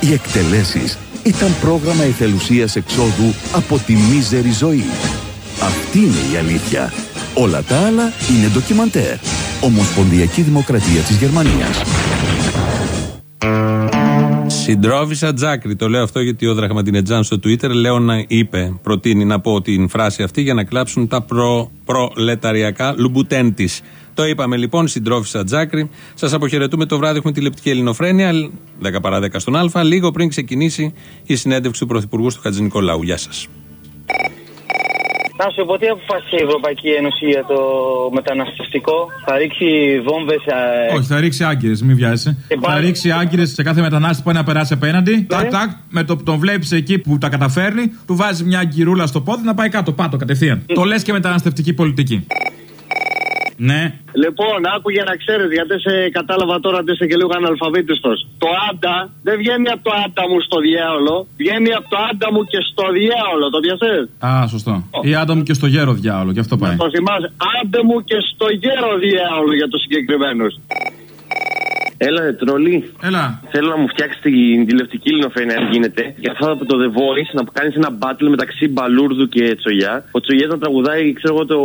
Οι εκτελέσεις ήταν πρόγραμμα εθελουσίας εξόδου από τη μίζερη ζωή. Αυτή είναι η αλήθεια. Όλα τα άλλα είναι ντοκιμαντέρ. Ομοσπονδιακή Δημοκρατία της Γερμανίας. Συντρόφισα Τζάκρη. Το λέω αυτό γιατί ο Δραχματινετζάν στο Twitter λέω να είπε, προτείνει να πω την φράση αυτή για να κλάψουν τα προ, προλεταριακά λουμπουτέν τη. Το είπαμε λοιπόν, συντρόφισα Τζάκρη. Σας αποχαιρετούμε το βράδυ. Έχουμε τηλεπτική ελληνοφρένεια, 10 παρά 10 στον Α, λίγο πριν ξεκινήσει η συνέντευξη του Πρωθυπουργού του Χατζη Νικολάου. Γεια σας. Να σου πω τι αποφάσισε η Ευρωπαϊκή Ένωση για το μεταναστευτικό; Θα ρίξει βόμβες. Όχι, θα ρίξει άγκυρες, μην βιάζεσαι. Θα ρίξει άγκυρες σε κάθε μετανάστη που πάει να περάσει απέναντι. Τάκ, τάκ, με το που τον βλέπεις εκεί που τα καταφέρνει, του βάζει μια αγκυρούλα στο πόδι να πάει κάτω, πάτο κατευθείαν. Το λες και μεταναστευτική πολιτική. Ναι. Λοιπόν, άκου για να ξέρεις, γιατί σε κατάλαβα τώρα ότι είσαι και λίγο αναλφαβήτιστος. Το άντα δεν βγαίνει από το άντα μου στο διάολο, βγαίνει από το άντα μου και στο διάολο. Το διαθέτει. Α, σωστό. Ή άνταμο και στο γέρο διάολο, γι' αυτό πάει. Το θυμάσαι. Άντε μου και στο γέρο διάολο για τους συγκεκριμένους. Έλα, ρε, τρολή. Έλα. Θέλω να μου φτιάξεις την τηλεοπτική ελληνοφρένεια, αν γίνεται. Και αυτό από το The Voice να κάνεις ένα battle μεταξύ Μπαλούρδου και Τσογιά. Ο Τσογιάς να τραγουδάει, ξέρω εγώ, το...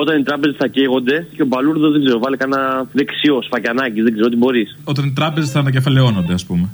όταν οι τράπεζες θα καίγονται. Και ο Μπαλούρδος δεν ξέρω, βάλει κανένα δεξιό, σφακιανάκι, δεν ξέρω τι μπορείς. Όταν οι τράπεζες θα ανακεφαλαιώνονται, ας πούμε.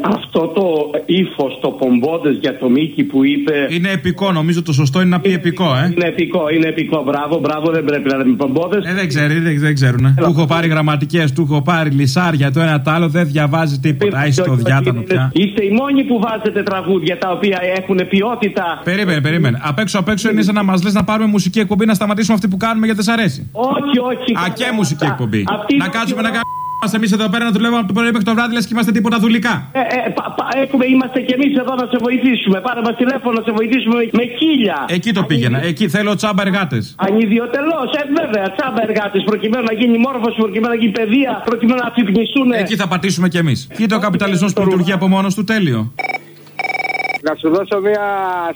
Αυτό το ύφος, το πομπόδε για το Μίκη που είπε. Είναι επικό, νομίζω το σωστό είναι να πει επικό, ε. Είναι επικό, είναι επικό. Μπράβο, μπράβο, δεν πρέπει να λέμε πομπόδε. Ε, δεν ξέρει, δεν, δεν ξέρουν. Του έχω πάρει γραμματικές, του έχω πάρει λισάρια, το ένα το άλλο, δεν διαβάζει τίποτα. Άισε το διάτανο πια. Είστε οι μόνοι που βάζετε τραγούδια τα οποία έχουν ποιότητα. Περίμενε, περίμενε. Απ' έξω απ' έξω είναι σαν να μας λες να πάρουμε μουσική εκπομπή να σταματήσουμε αυτή που κάνουμε γιατί δεν σ' αρέσει. Όχι, όχι. Α, και μουσική εκπομπή. Αυτή Να κάτσουμε να κάνουμε. Εμείς εδώ πέρα να δουλεύουμε από το πρωί μέχρι το βράδυ, λες και είμαστε τίποτα δουλικά. Ε, ε, πα, πα, έχουμε, είμαστε κι εμείς εδώ να σε βοηθήσουμε. Πάρε μας τηλέφωνο να σε βοηθήσουμε με, με χίλια. Εκεί το πήγαινα. Εκεί θέλω τσάμπα εργάτες. Ανιδιοτελώ, ε, βέβαια, τσάμπα εργάτες προκειμένου να γίνει μόρφωση, προκειμένου να γίνει παιδεία, προκειμένου να αφυπνιστούν. Εκεί θα πατήσουμε κι εμείς. Κοίτα ο καπιταλισμός που λειτουργεί από μόνος του τέλειο. Να σου δώσω μια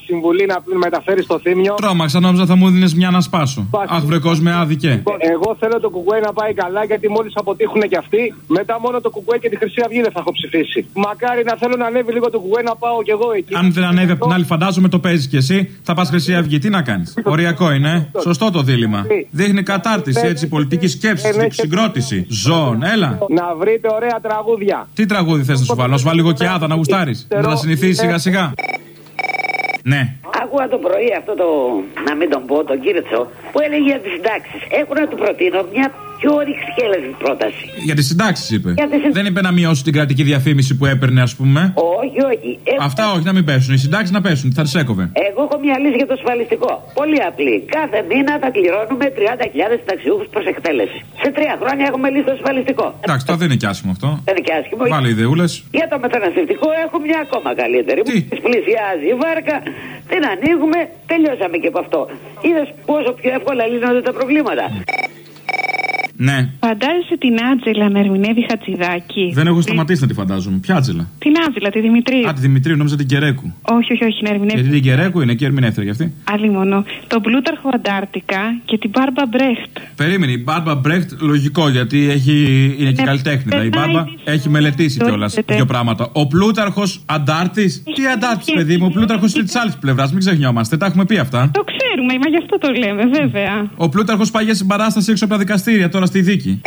συμβουλή να μεταφέρεις το θύμιο. Τρώμαξα, νόμιζα θα μου δίνεις μια να σπάσω. Αχ, βρε με άδικε. Λοιπόν, Εγώ θέλω το κουκουέ να πάει καλά γιατί μόλις αποτύχουν και αυτοί, μετά μόνο το κουκουέ και τη Χρυσή Αυγή δεν θα έχω ψηφίσει. Μακάρι να θέλω να ανέβει λίγο το κουκουέ να πάω κι εγώ εκεί. Αν δεν ανέβει από την άλλη, φαντάζομαι το παίζεις κι εσύ. Θα πας Χρυσή Αυγή, τι να κάνεις. Οριακό είναι. ε. Σωστό το δίλημα. Δείχνει κατάρτιση έτσι, πολιτική σκέψης, συγκρότηση. Ζώων, έλα. Να βρείτε ωραία τραγούδια. Τι τραγούδι θες να σου βάλω, να σου βάλω λίγο και άδα να γουστάρεις. Να τα συνηθίσεις σιγά σιγά. Ναι. Άκουγα το πρωί αυτό το, να μην τον πω, τον Κίρτσο, που έλεγε για τις συντάξεις. Έχω να του προτείνω μια πιο ρηξικέλευτη πρόταση. Για τις συντάξεις είπε. Για τις συντάξεις. Δεν είπε να μειώσει την κρατική διαφήμιση που έπαιρνε, ας πούμε. Όχι, Όχι, όχι. Έχω- Αυτά όχι, να μην πέσουν. Οι συντάξεις να πέσουν, θα τις έκοβε. Εγώ έχω μια λύση για το ασφαλιστικό. Πολύ απλή. Κάθε μήνα θα πληρώνουμε 30.000 ταξιούχου προς εκτέλεση. Σε τρία χρόνια έχουμε λύσει το ασφαλιστικό. Εντάξει, τώρα δεν είναι και άσχημο αυτό. Δεν είναι και άσχημο. Βάλε ιδεούλες. Για το μεταναστευτικό έχω μια ακόμα καλύτερη. Μόλις πλησιάζει η βάρκα, την ανοίγουμε, τελειώσαμε και από αυτό. Είδες πόσο πιο εύκολα λύνονται τα προβλήματα. Ναι. Φαντάζεσαι την Άτζελα να ερμηνεύει Χατζηδάκη. Δεν έχω σταματήσει να τη φαντάζομαι. Ποια άτζελα. Την Άτζελα, τη Δημητρίου. Α, τη Δημητρίου, νόμιζα την Κερέκου. Όχι, όχι, όχι, να ερμηνεύει. Γιατί την Κερέκου είναι και ερμηνεύτρια κι αυτή. Άλλη μόνο. Τον Πλούταρχο Αντάρτικα και την Μπάρμπα Μπρέχτ. Περίμενε, η Μπάρμπα Μπρέχτ λογικό γιατί έχει, είναι και Ναι, καλλιτέχνητα. Η περνάει Μπάρμπα τις- έχει μελετήσει Το κιόλας είδατε. δύο πράγματα. Ο Πλούταρχο Αντάρτη. Τι Αντάρτη, παιδί μου, ο Πλούταρχο είναι της άλλης πλευράς, μην ξεχνιόμαστε, τα έχουμε πει αυτά. Το ξέρουμε, μα γι' αυτό το λέμε, βέβαια. Ο Πλούταρχο πάει για συμπαράσταση έξω από τα δικαστήρια, τώρα στη δίκη.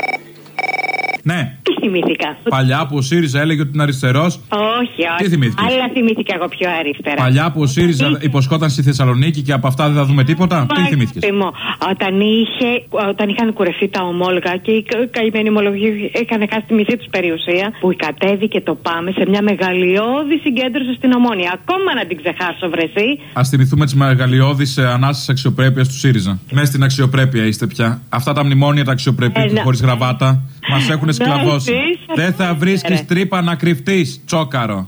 Ναι. Τι θυμήθηκα; Παλιά που ο ΣΥΡΙΖΑ έλεγε ότι είναι αριστερός. Όχι, Τι όχι. θυμήθηκες; Αλλά θυμήθηκα εγώ πιο αριστερά. Παλιά που ο ΣΥΡΙΖΑ υποσχόταν στη Θεσσαλονίκη και από αυτά δεν θα δούμε τίποτα. Τι θυμήθηκες; Παιδί μου, όταν, είχε, όταν είχαν κουρευτεί τα ομόλογα και οι κα- καημένοι ομολογοί είχαν χάσει τη μισή τους περιουσία, που κατέβηκε το Πάμε σε μια μεγαλειώδη συγκέντρωση στην Ομόνια. Ακόμα να την ξεχάσω, βρεσί. Α θυμηθούμε τις μεγαλειώδεις ανάσει αξιοπρέπεια του ΣΥΡΙΖΑ. Μέσα στην αξιοπρέπεια είστε πια. Αυτά τα μνημόνια τα αξιοπρέπεια Ε, να- χωρίς γραβάτα μας έχουν Ναι, σκλαβώσεις. Δεν θα βρίσκεις τρύπα να κρυφτείς, τσόκαρο.